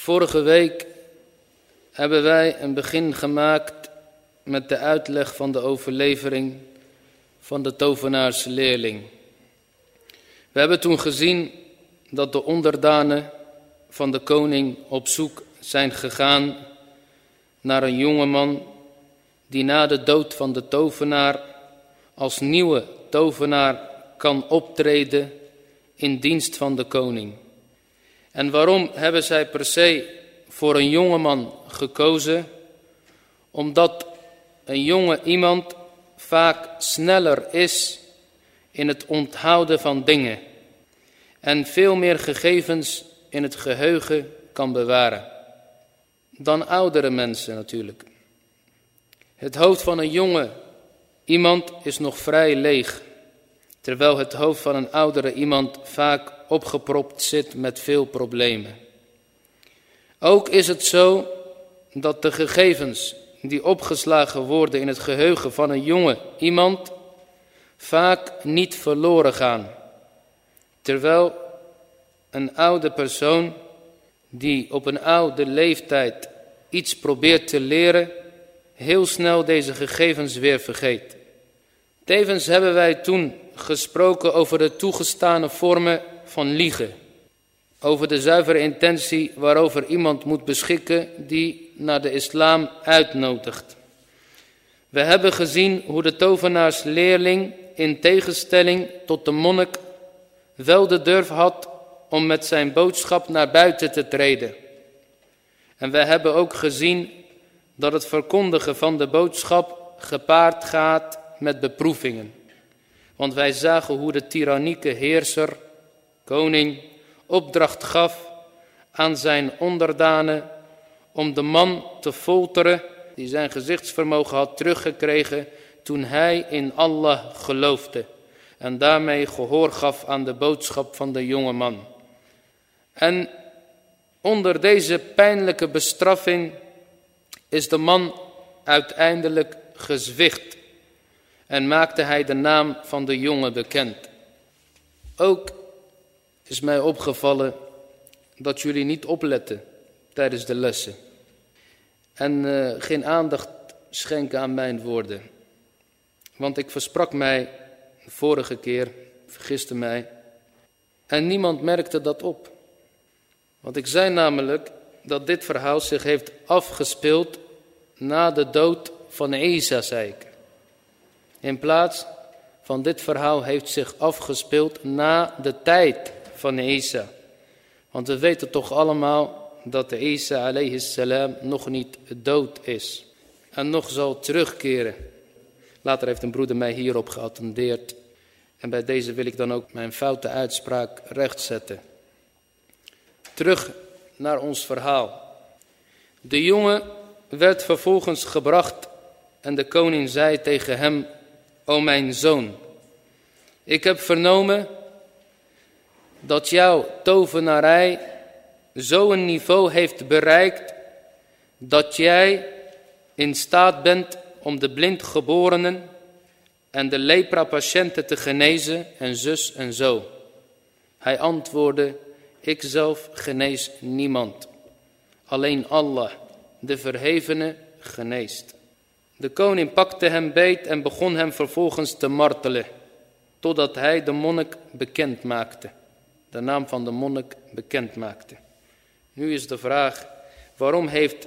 vorige week hebben wij een begin gemaakt met de uitleg van de overlevering van de tovenaarsleerling we hebben toen gezien dat de onderdanen van de koning op zoek zijn gegaan naar een jongeman die na de dood van de tovenaar als nieuwe tovenaar kan optreden in dienst van de koning. En waarom hebben zij per se voor een jongeman gekozen? Omdat een jonge iemand vaak sneller is in het onthouden van dingen en veel meer gegevens in het geheugen kan bewaren. Dan oudere mensen natuurlijk. Het hoofd van een jonge iemand is nog vrij leeg, terwijl het hoofd van een oudere iemand vaak opgepropt zit met veel problemen. Ook is het zo dat de gegevens die opgeslagen worden in het geheugen van een jonge iemand vaak niet verloren gaan, terwijl een oude persoon die op een oude leeftijd iets probeert te leren, heel snel deze gegevens weer vergeet. Tevens hebben wij toen gesproken over de toegestane vormen van liegen. Over de zuivere intentie waarover iemand moet beschikken die naar de islam uitnodigt. We hebben gezien hoe de tovenaarsleerling in tegenstelling tot de monnik wel de durf had om met zijn boodschap naar buiten te treden. En we hebben ook gezien dat het verkondigen van de boodschap gepaard gaat met beproevingen. Want wij zagen hoe de tyrannieke heerser, koning, opdracht gaf aan zijn onderdanen om de man te folteren die zijn gezichtsvermogen had teruggekregen toen hij in Allah geloofde en daarmee gehoor gaf aan de boodschap van de jonge man. En onder deze pijnlijke bestraffing is de man uiteindelijk gezwicht en maakte hij de naam van de jongen bekend. Ook is mij opgevallen dat jullie niet opletten tijdens de lessen en uh, geen aandacht schenken aan mijn woorden. Want ik versprak mij de vorige keer, vergiste mij, en niemand merkte dat op. Want ik zei namelijk dat dit verhaal zich heeft afgespeeld na de dood van Isa, zei ik. In plaats van dit verhaal heeft zich afgespeeld na de tijd van Isa. Want we weten toch allemaal dat Isa alayhi salam nog niet dood is. En nog zal terugkeren. Later heeft een broeder mij hierop geattendeerd. En bij deze wil ik dan ook mijn foute uitspraak rechtzetten. Terug naar ons verhaal. De jongen werd vervolgens gebracht en de koning zei tegen hem, O mijn zoon, ik heb vernomen dat jouw tovenarij zo'n niveau heeft bereikt dat jij in staat bent om de blindgeborenen en de lepra-patiënten te genezen en zus en zo. Hij antwoordde, ik zelf genees niemand. Alleen Allah, de verhevene, geneest. De koning pakte hem beet en begon hem vervolgens te martelen, totdat hij de monnik bekend maakte. De naam van de monnik bekend maakte. Nu is de vraag, waarom heeft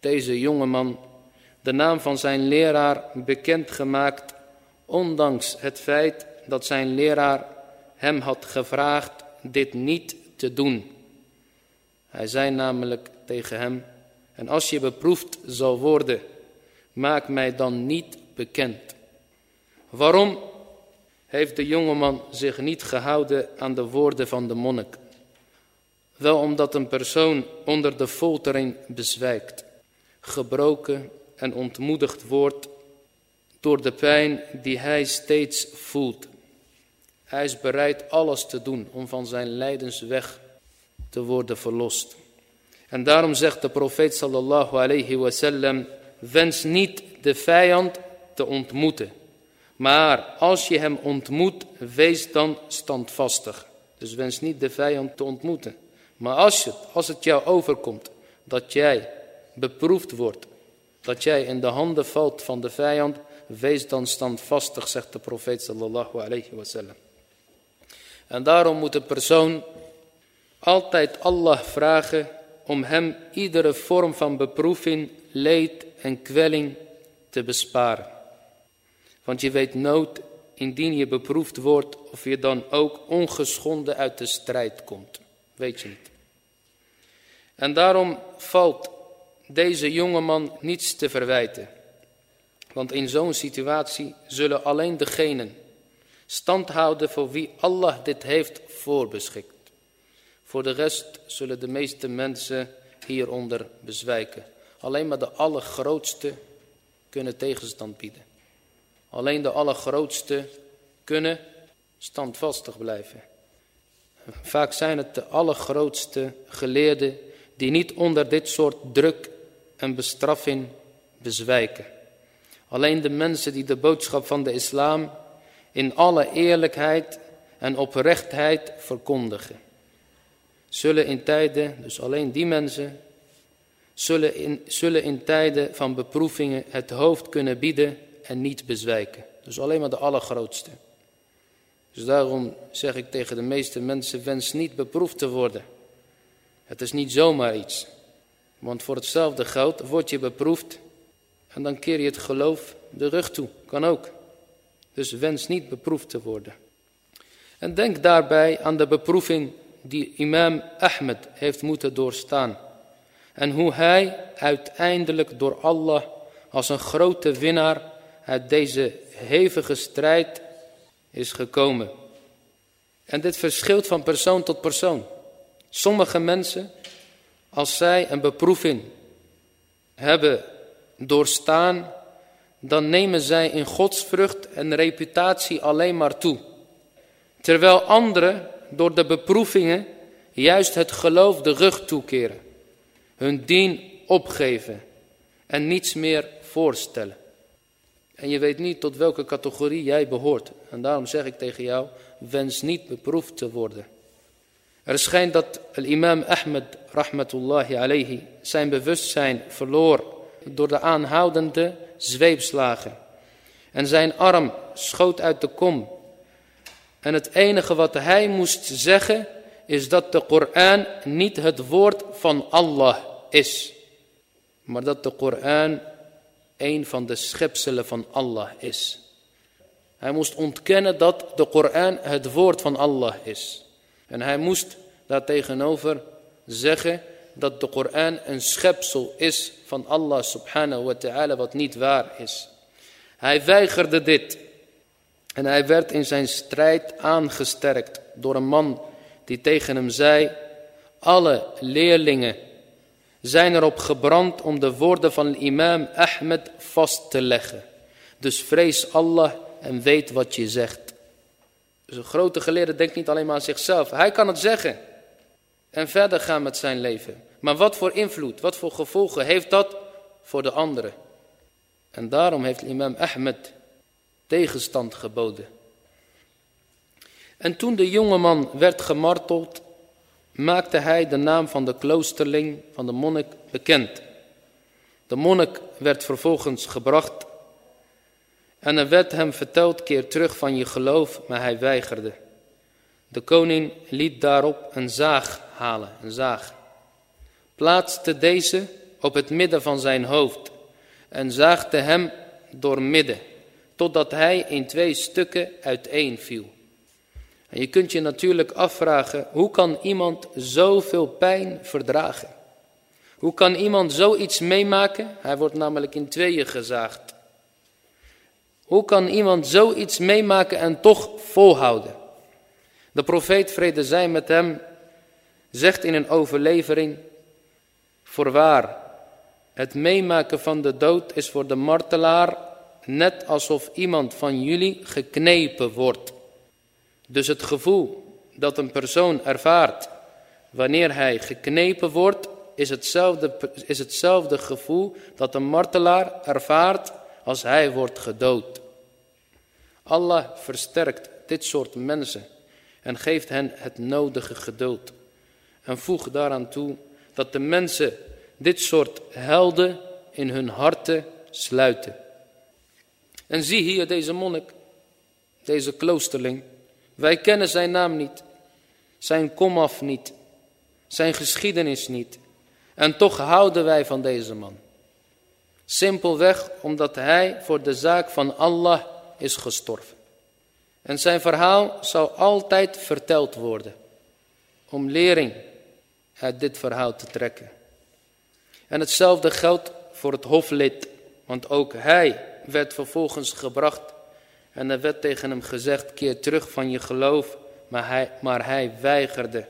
deze jongeman de naam van zijn leraar bekend gemaakt, ondanks het feit dat zijn leraar hem had gevraagd dit niet te doen. Hij zei namelijk tegen hem, en als je beproefd zal worden, maak mij dan niet bekend. Waarom heeft de jongeman zich niet gehouden aan de woorden van de monnik? Wel omdat een persoon onder de foltering bezwijkt, gebroken en ontmoedigd wordt door de pijn die hij steeds voelt. Hij is bereid alles te doen om van zijn lijdensweg te worden verlost. En daarom zegt de profeet sallallahu alayhi wasallam, wens niet de vijand te ontmoeten. Maar als je hem ontmoet, wees dan standvastig. Dus wens niet de vijand te ontmoeten. Maar als het, als het jou overkomt dat jij beproefd wordt, dat jij in de handen valt van de vijand, wees dan standvastig, zegt de profeet sallallahu alayhi wasallam. En daarom moet de persoon altijd Allah vragen om hem iedere vorm van beproeving, leed en kwelling te besparen. Want je weet nooit, indien je beproefd wordt, of je dan ook ongeschonden uit de strijd komt. Weet je niet. En daarom valt deze jongeman niets te verwijten. Want in zo'n situatie zullen alleen degenen stand houden voor wie Allah dit heeft voorbeschikt. Voor de rest zullen de meeste mensen hieronder bezwijken. Alleen maar de allergrootste kunnen tegenstand bieden. Alleen de allergrootste kunnen standvastig blijven. Vaak zijn het de allergrootste geleerden die niet onder dit soort druk en bestraffing bezwijken. Alleen de mensen die de boodschap van de islam in alle eerlijkheid en oprechtheid verkondigen. Zullen in tijden, dus alleen die mensen, zullen in, zullen in tijden van beproevingen het hoofd kunnen bieden en niet bezwijken. Dus alleen maar de allergrootste. Dus daarom zeg ik tegen de meeste mensen, wens niet beproefd te worden. Het is niet zomaar iets. Want voor hetzelfde geld word je beproefd en dan keer je het geloof de rug toe. Kan ook. Dus wens niet beproefd te worden. En denk daarbij aan de beproeving die imam Ahmed heeft moeten doorstaan. En hoe hij uiteindelijk door Allah als een grote winnaar uit deze hevige strijd is gekomen. En dit verschilt van persoon tot persoon. Sommige mensen, als zij een beproeving hebben doorstaan, dan nemen zij in godsvrucht en reputatie alleen maar toe. Terwijl anderen door de beproevingen juist het geloof de rug toekeren, hun dien opgeven en niets meer voorstellen. En je weet niet tot welke categorie jij behoort. En daarom zeg ik tegen jou, wens niet beproefd te worden. Er schijnt dat imam Ahmed, rahmatullahi alayhi, zijn bewustzijn verloor door de aanhoudende zweepslagen. En zijn arm schoot uit de kom. En het enige wat hij moest zeggen is dat de Koran niet het woord van Allah is. Maar dat de Koran een van de schepselen van Allah is. Hij moest ontkennen dat de Koran het woord van Allah is. En hij moest daartegenover zeggen dat de Koran een schepsel is van Allah subhanahu wa ta'ala wat niet waar is. Hij weigerde dit en hij werd in zijn strijd aangesterkt door een man die tegen hem zei, alle leerlingen zijn erop gebrand om de woorden van imam Ahmed vast te leggen. Dus vrees Allah en weet wat je zegt. Dus een grote geleerde denkt niet alleen maar aan zichzelf. Hij kan het zeggen en verder gaan met zijn leven. Maar wat voor invloed, wat voor gevolgen heeft dat voor de anderen? En daarom heeft imam Ahmed tegenstand geboden. En toen de jongeman werd gemarteld, maakte hij de naam van de kloosterling, van de monnik, bekend. De monnik werd vervolgens gebracht en er werd hem verteld, keer terug van je geloof, maar hij weigerde. De koning liet daarop een zaag halen, een zaag. Plaatste deze op het midden van zijn hoofd en zaagde hem door midden, totdat hij in twee stukken uiteen viel. Je kunt je natuurlijk afvragen, hoe kan iemand zoveel pijn verdragen? Hoe kan iemand zoiets meemaken? Hij wordt namelijk in tweeën gezaagd. Hoe kan iemand zoiets meemaken en toch volhouden? De profeet vrede zij met hem zegt in een overlevering, voorwaar, het meemaken van de dood is voor de martelaar net alsof iemand van jullie geknepen wordt. Dus het gevoel dat een persoon ervaart wanneer hij geknepen wordt, is hetzelfde, is hetzelfde gevoel dat een martelaar ervaart als hij wordt gedood. Allah versterkt dit soort mensen en geeft hen het nodige geduld. En voeg daaraan toe dat de mensen dit soort helden in hun harten sluiten. En zie hier deze monnik, deze kloosterling. Wij kennen zijn naam niet, zijn komaf niet, zijn geschiedenis niet. En toch houden wij van deze man. Simpelweg omdat hij voor de zaak van Allah is gestorven. En zijn verhaal zal altijd verteld worden. Om lering uit dit verhaal te trekken. En hetzelfde geldt voor het hoflid. Want ook hij werd vervolgens gebracht. En er werd tegen hem gezegd, keer terug van je geloof. Maar hij, maar hij weigerde.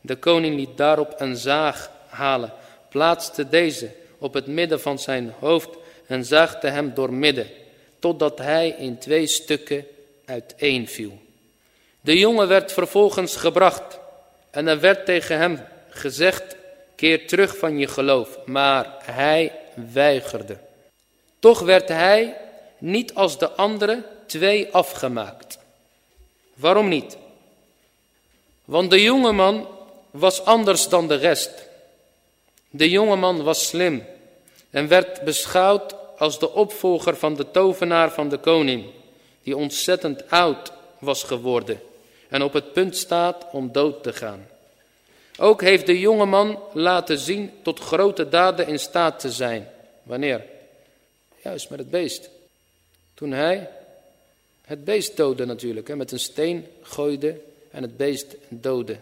De koning liet daarop een zaag halen. Plaatste deze op het midden van zijn hoofd. En zaagde hem door midden. Totdat hij in twee stukken uiteenviel. De jongen werd vervolgens gebracht. En er werd tegen hem gezegd, keer terug van je geloof. Maar hij weigerde. Toch werd hij niet als de andere twee afgemaakt. Waarom niet? Want de jongeman was anders dan de rest. De jongeman was slim en werd beschouwd als de opvolger van de tovenaar van de koning, die ontzettend oud was geworden en op het punt staat om dood te gaan. Ook heeft de jongeman laten zien tot grote daden in staat te zijn. Wanneer? Juist met het beest. Toen hij het beest doodde natuurlijk, met een steen gooide en het beest doodde.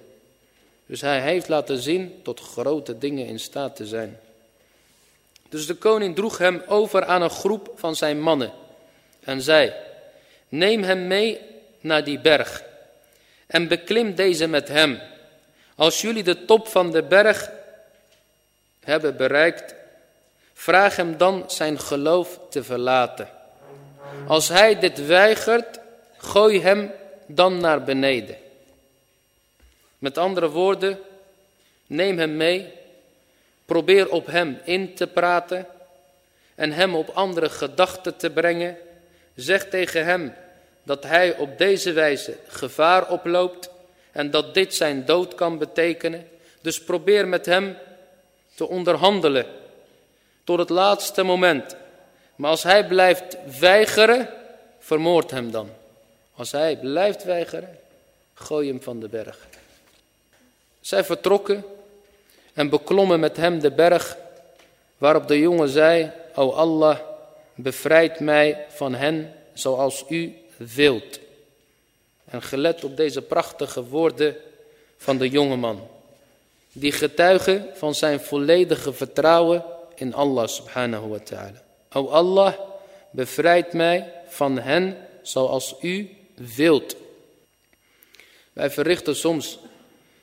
Dus hij heeft laten zien tot grote dingen in staat te zijn. Dus de koning droeg hem over aan een groep van zijn mannen en zei, neem hem mee naar die berg en beklim deze met hem. Als jullie de top van de berg hebben bereikt, vraag hem dan zijn geloof te verlaten. Als hij dit weigert, gooi hem dan naar beneden. Met andere woorden, neem hem mee, probeer op hem in te praten en hem op andere gedachten te brengen. Zeg tegen hem dat hij op deze wijze gevaar oploopt en dat dit zijn dood kan betekenen. Dus probeer met hem te onderhandelen tot het laatste moment. Maar als hij blijft weigeren, vermoord hem dan. Als hij blijft weigeren, gooi hem van de berg. Zij vertrokken en beklommen met hem de berg, waarop de jongen zei, O Allah, bevrijd mij van hen zoals u wilt. En gelet op deze prachtige woorden van de jongeman, die getuigen van zijn volledige vertrouwen in Allah subhanahu wa ta'ala. O Allah, bevrijd mij van hen zoals u wilt. Wij verrichten soms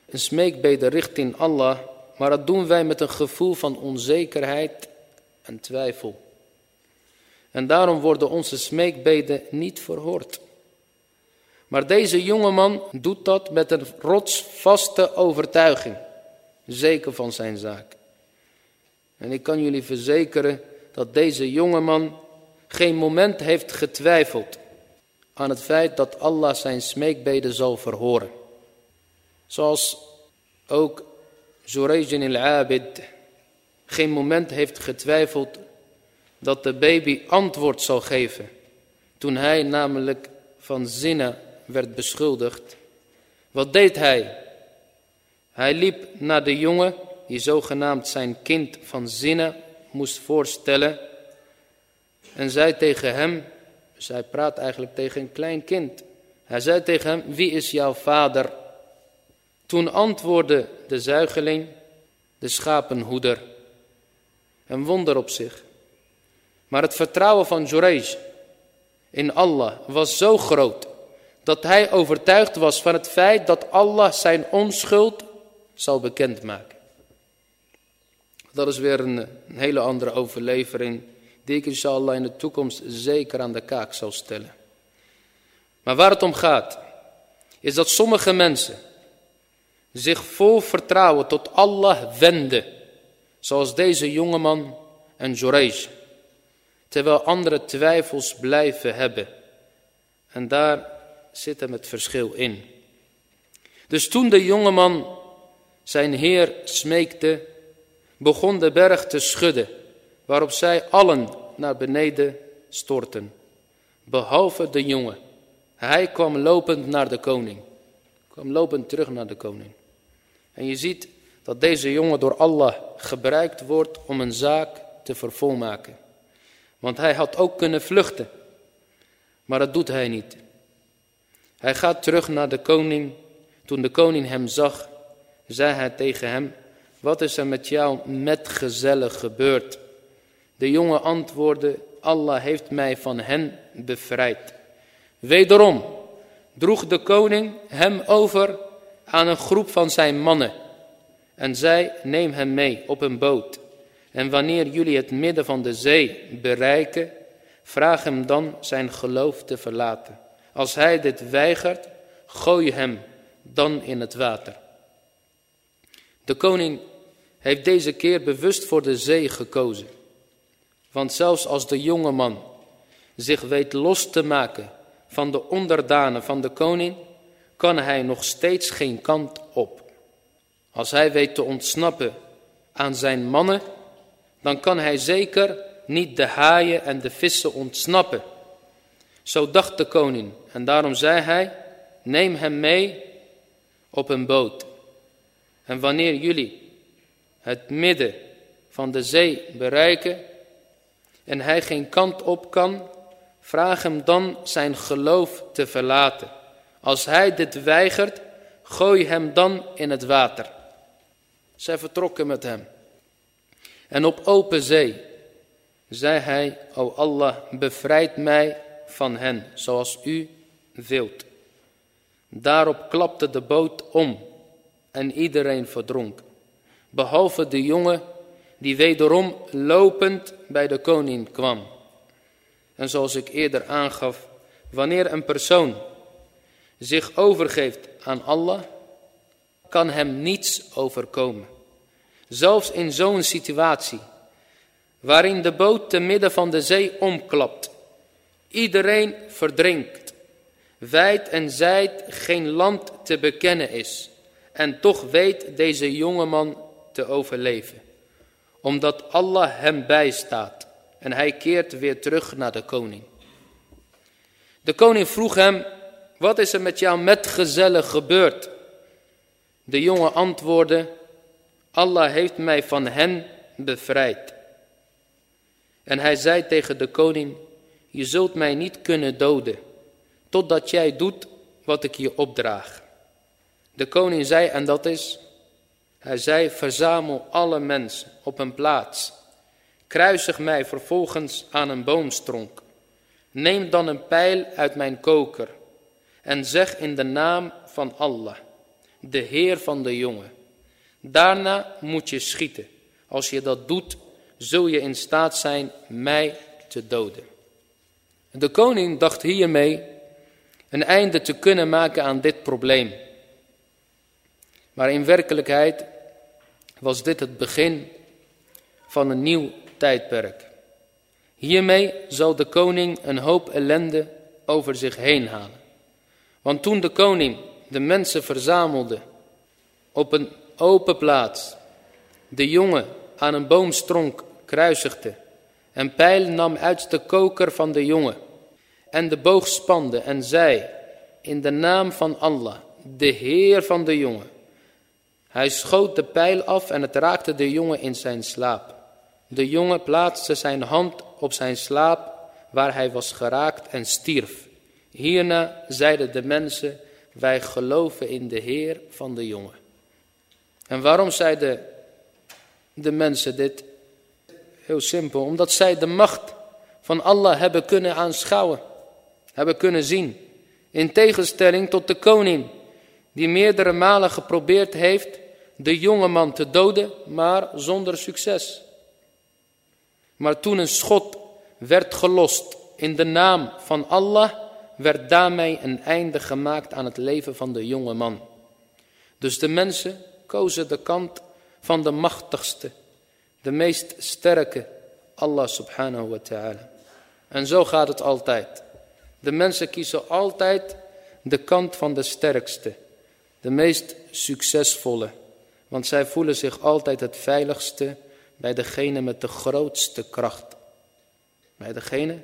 een smeekbede richting Allah, maar dat doen wij met een gevoel van onzekerheid en twijfel. En daarom worden onze smeekbeden niet verhoord. Maar deze jongeman doet dat met een rotsvaste overtuiging, zeker van zijn zaak. En ik kan jullie verzekeren dat deze jongeman geen moment heeft getwijfeld aan het feit dat Allah zijn smeekbeden zal verhoren. Zoals ook Zurayjin al-Abid geen moment heeft getwijfeld dat de baby antwoord zal geven. Toen hij namelijk van zinnen werd beschuldigd. Wat deed hij? Hij liep naar de jongen die zogenaamd zijn kind van zinnen moest voorstellen. En zei tegen hem, zij praat eigenlijk tegen een klein kind. Hij zei tegen hem, wie is jouw vader? Toen antwoordde de zuigeling, de schapenhoeder. Een wonder op zich. Maar het vertrouwen van Juraj in Allah was zo groot dat hij overtuigd was van het feit dat Allah zijn onschuld zal bekendmaken. Dat is weer een, hele andere overlevering die ik inshallah in de toekomst zeker aan de kaak zal stellen. Maar waar het om gaat, is dat sommige mensen zich vol vertrouwen tot Allah wenden, zoals deze jongeman en Jorej, terwijl andere twijfels blijven hebben. En daar zit hem het verschil in. Dus toen de jongeman zijn heer smeekte, begon de berg te schudden, waarop zij allen naar beneden stortten, behalve de jongen. Hij kwam lopend naar de koning, kwam lopend terug naar de koning. En je ziet dat deze jongen door Allah gebruikt wordt om een zaak te vervolmaken. Want hij had ook kunnen vluchten, maar dat doet hij niet. Hij gaat terug naar de koning. Toen de koning hem zag, zei hij tegen hem, wat is er met jou metgezellen gebeurd? De jongen antwoordde, Allah heeft mij van hen bevrijd. Wederom droeg de koning hem over aan een groep van zijn mannen en zei, neem hem mee op een boot. En wanneer jullie het midden van de zee bereiken, vraag hem dan zijn geloof te verlaten. Als hij dit weigert, gooi hem dan in het water. De koning heeft deze keer bewust voor de zee gekozen. Want zelfs als de jonge man zich weet los te maken van de onderdanen van de koning, kan hij nog steeds geen kant op. Als hij weet te ontsnappen aan zijn mannen, dan kan hij zeker niet de haaien en de vissen ontsnappen. Zo dacht de koning en daarom zei hij, neem hem mee op een boot. En wanneer jullie het midden van de zee bereiken en hij geen kant op kan, vraag hem dan zijn geloof te verlaten. Als hij dit weigert, gooi hem dan in het water. Zij vertrokken met hem. En op open zee zei hij, o Allah, bevrijd mij van hen, zoals u wilt. Daarop klapte de boot om en iedereen verdronk, behalve de jongen die wederom lopend bij de koning kwam. En zoals ik eerder aangaf, wanneer een persoon zich overgeeft aan Allah, kan hem niets overkomen. Zelfs in zo'n situatie, waarin de boot te midden van de zee omklapt, iedereen verdrinkt, wijd en zijd geen land te bekennen is, en toch weet deze jongeman te overleven, omdat Allah hem bijstaat en hij keert weer terug naar de koning. De koning vroeg hem, wat is er met jouw metgezellen gebeurd? De jongen antwoordde, Allah heeft mij van hen bevrijd. En hij zei tegen de koning, je zult mij niet kunnen doden, totdat jij doet wat ik je opdraag. De koning zei, en dat is, hij zei, verzamel alle mensen op een plaats. Kruisig mij vervolgens aan een boomstronk. Neem dan een pijl uit mijn koker en zeg in de naam van Allah, de Heer van de jongen. Daarna moet je schieten. Als je dat doet, zul je in staat zijn mij te doden. De koning dacht hiermee een einde te kunnen maken aan dit probleem. Maar in werkelijkheid was dit het begin van een nieuw tijdperk. Hiermee zal de koning een hoop ellende over zich heen halen. Want toen de koning de mensen verzamelde op een open plaats, de jongen aan een boomstronk kruisigde en pijl nam uit de koker van de jongen en de boog spande en zei in de naam van Allah, de Heer van de jongen. Hij schoot de pijl af en het raakte de jongen in zijn slaap. De jongen plaatste zijn hand op zijn slaap waar hij was geraakt en stierf. Hierna zeiden de mensen, wij geloven in de Heer van de jongen. En waarom zeiden de mensen dit? Heel simpel, omdat zij de macht van Allah hebben kunnen aanschouwen, hebben kunnen zien. In tegenstelling tot de koning, die meerdere malen geprobeerd heeft de jonge man te doden, maar zonder succes. Maar toen een schot werd gelost in de naam van Allah, werd daarmee een einde gemaakt aan het leven van de jonge man. Dus de mensen kozen de kant van de machtigste, de meest sterke, Allah subhanahu wa ta'ala. En zo gaat het altijd. De mensen kiezen altijd de kant van de sterkste, de meest succesvolle. Want zij voelen zich altijd het veiligste bij degene met de grootste kracht. Bij degene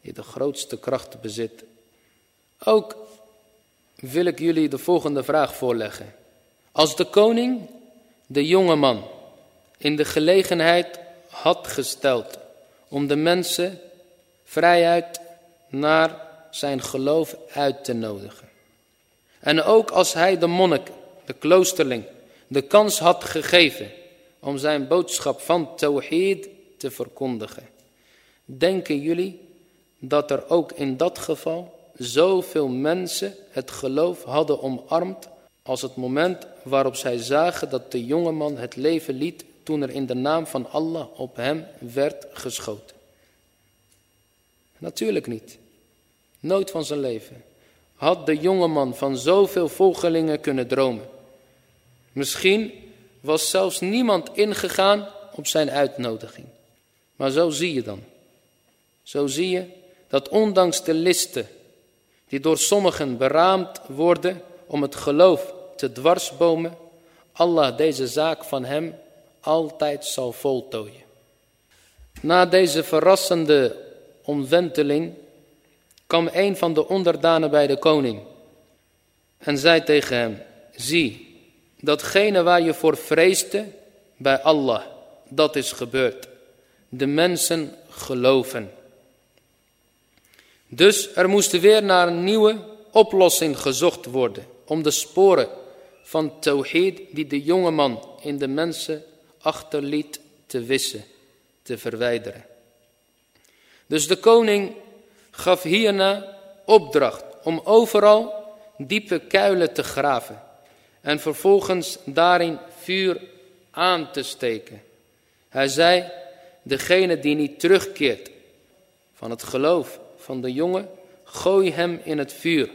die de grootste kracht bezit. Ook wil ik jullie de volgende vraag voorleggen. Als de koning de jonge man in de gelegenheid had gesteld om de mensen vrijheid naar zijn geloof uit te nodigen. En ook als hij de monnik, de kloosterling, de kans had gegeven om zijn boodschap van Tawhid te verkondigen. Denken jullie dat er ook in dat geval zoveel mensen het geloof hadden omarmd als het moment waarop zij zagen dat de jongeman het leven liet toen er in de naam van Allah op hem werd geschoten? Natuurlijk niet. Nooit van zijn leven had de jongeman van zoveel volgelingen kunnen dromen. Misschien was zelfs niemand ingegaan op zijn uitnodiging. Maar zo zie je dan. Zo zie je dat ondanks de listen die door sommigen beraamd worden om het geloof te dwarsbomen, Allah deze zaak van hem altijd zal voltooien. Na deze verrassende omwenteling kwam een van de onderdanen bij de koning en zei tegen hem, zie, datgene waar je voor vreesde bij Allah, dat is gebeurd. De mensen geloven. Dus er moest weer naar een nieuwe oplossing gezocht worden om de sporen van tawhid die de jonge man in de mensen achterliet te wissen, te verwijderen. Dus de koning gaf hierna opdracht om overal diepe kuilen te graven en vervolgens daarin vuur aan te steken. Hij zei, degene die niet terugkeert van het geloof van de jongen, gooi hem in het vuur.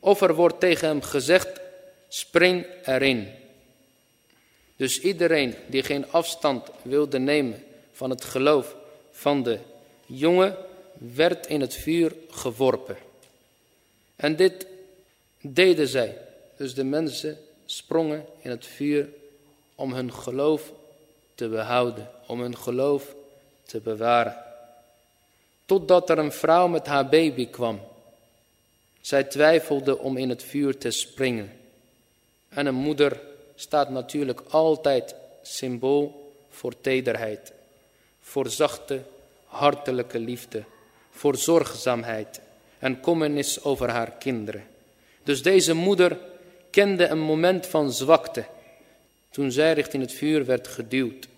Of er wordt tegen hem gezegd, spring erin. Dus iedereen die geen afstand wilde nemen van het geloof van de jongen, werd in het vuur geworpen. En dit deden zij. Dus de mensen sprongen in het vuur om hun geloof te behouden, om hun geloof te bewaren. Totdat er een vrouw met haar baby kwam. Zij twijfelde om in het vuur te springen. En een moeder staat natuurlijk altijd symbool voor tederheid, voor zachte, hartelijke liefde, voor zorgzaamheid en kommernis over haar kinderen. Dus deze moeder kende een moment van zwakte toen zij richting het vuur werd geduwd.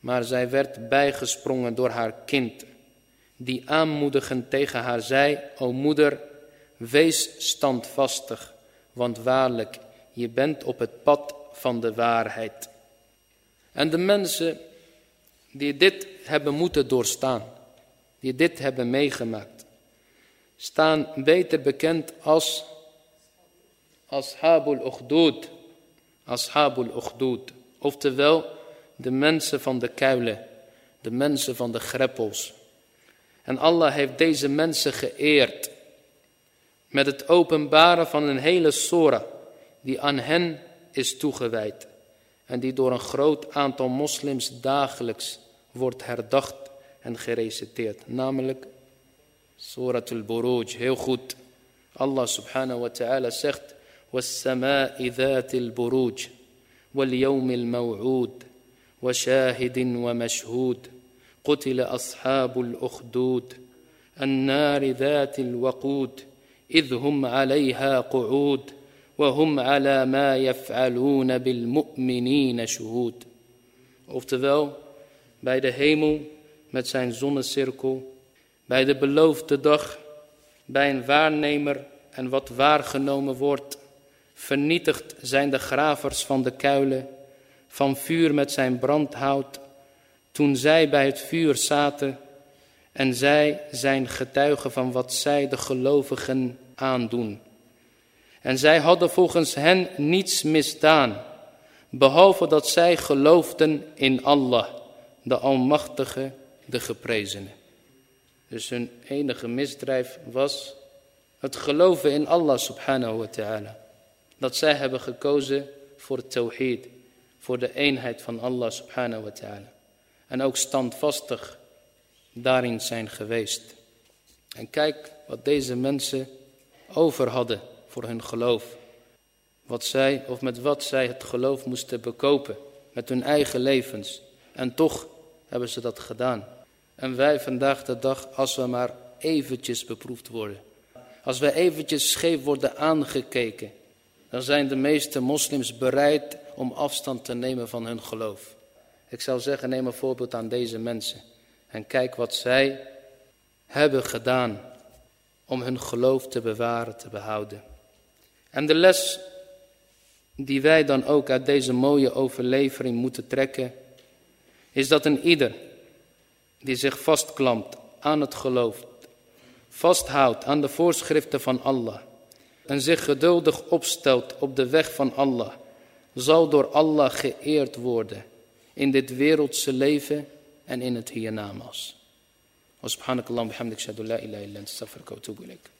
Maar zij werd bijgesprongen door haar kind, die aanmoedigend tegen haar zei, o moeder, wees standvastig, want waarlijk, je bent op het pad van de waarheid. En de mensen die dit hebben moeten doorstaan, die dit hebben meegemaakt, staan beter bekend als Ashabul Ukhdud. Ashabul Ukhdud. Oftewel de mensen van de kuilen, de mensen van de greppels. En Allah heeft deze mensen geëerd met het openbaren van een hele sora die aan hen is toegewijd en die door een groot aantal moslims dagelijks wordt herdacht en gereciteerd, namelijk Surat al-Buruj. Heel goed. Allah subhanahu wa ta'ala zegt والسماء ذات البروج واليوم الموعود وشاهد ومشهود قتل أصحاب الأخدود النار ذات الوقود إذ هم عليها قعود وهم على ما يفعلون بالمؤمنين شهود. Oftewel, bij de hemel met zijn zonnecirkel, bij de beloofde dag, bij een waarnemer en wat waargenomen wordt, Vernietigd zijn de gravers van de kuilen van vuur met zijn brandhout, toen zij bij het vuur zaten en zij zijn getuigen van wat zij de gelovigen aandoen. En zij hadden volgens hen niets misdaan, behalve dat zij geloofden in Allah, de Almachtige, de Geprezene. Dus hun enige misdrijf was het geloven in Allah subhanahu wa ta'ala. Dat zij hebben gekozen voor tawhid, voor de eenheid van Allah subhanahu wa ta'ala. En ook standvastig daarin zijn geweest. En kijk wat deze mensen over hadden voor hun geloof. Wat zij, of met wat zij het geloof moesten bekopen. Met hun eigen levens. En toch hebben ze dat gedaan. En wij vandaag de dag, als we maar eventjes beproefd worden. Als we eventjes scheef worden aangekeken. Dan zijn de meeste moslims bereid om afstand te nemen van hun geloof. Ik zou zeggen, neem een voorbeeld aan deze mensen. En kijk wat zij hebben gedaan om hun geloof te bewaren, te behouden. En de les die wij dan ook uit deze mooie overlevering moeten trekken, is dat een ieder die zich vastklampt aan het geloof, vasthoudt aan de voorschriften van Allah en zich geduldig opstelt op de weg van Allah, zal door Allah geëerd worden in dit wereldse leven en in het hiernamaals. wa subhanakallah bihamdik shadu la ilaha illa anta astaghfiruka wa atubu ilaik